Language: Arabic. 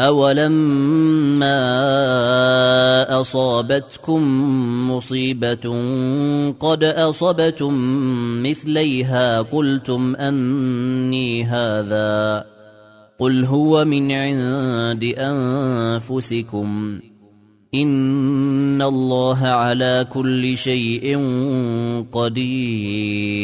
أولما أصابتكم مصيبة قد أصبتم مثليها قلتم أني هذا قل هو من عند أنفسكم إن الله على كل شيء قدير